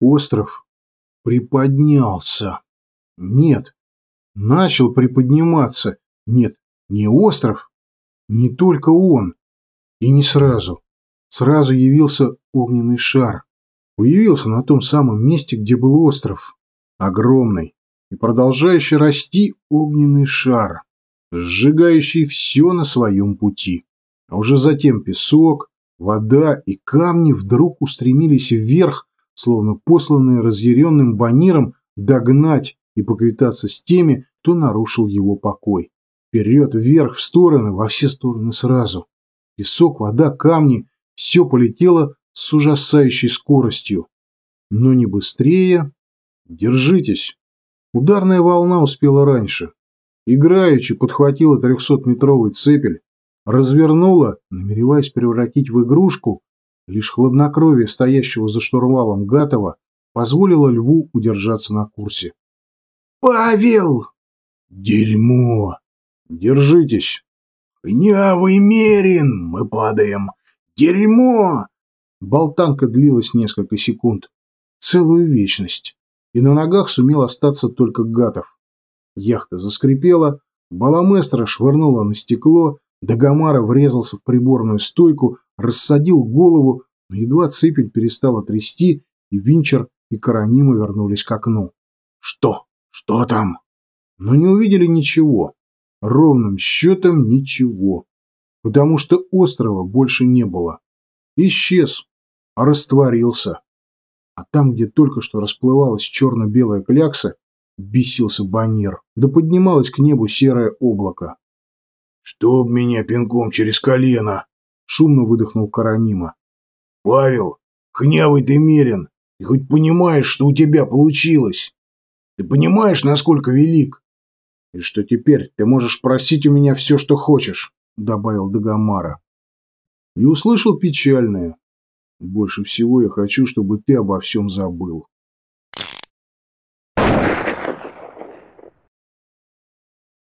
Остров приподнялся. Нет, начал приподниматься. Нет, не остров, не только он. И не сразу. Сразу явился огненный шар. Появился на том самом месте, где был остров. Огромный и продолжающий расти огненный шар, сжигающий все на своем пути. А уже затем песок, вода и камни вдруг устремились вверх, словно посланные разъяренным баниром догнать и поквитаться с теми, кто нарушил его покой. Вперед, вверх, в стороны, во все стороны сразу. Песок, вода, камни – все полетело с ужасающей скоростью. Но не быстрее. Держитесь. Ударная волна успела раньше. Играючи подхватила трехсотметровый цепель, развернула, намереваясь превратить в игрушку, лишь хладнокровие стоящего за штурвалом Гатова позволило льву удержаться на курсе. «Павел!» «Дерьмо! Держитесь!» «Гнявый мерин! Мы падаем! Дерьмо!» Болтанка длилась несколько секунд, целую вечность, и на ногах сумел остаться только Гатов. Яхта заскрипела, Баламестра швырнула на стекло, Дагомара врезался в приборную стойку, рассадил голову, но едва цепель перестала трясти, и Винчер и Каранима вернулись к окну. «Что? Что там?» Но не увидели ничего. Ровным счетом ничего. Потому что острова больше не было. Исчез, а растворился. А там, где только что расплывалась черно-белая клякса, бесился баннер, да поднималось к небу серое облако. «Чтоб меня пинком через колено!» — шумно выдохнул Каранима. «Павел, хнявый ты мерен, ты хоть понимаешь, что у тебя получилось? Ты понимаешь, насколько велик?» «И что теперь ты можешь просить у меня все, что хочешь», — добавил Дагомара. И услышал печальное. «Больше всего я хочу, чтобы ты обо всем забыл».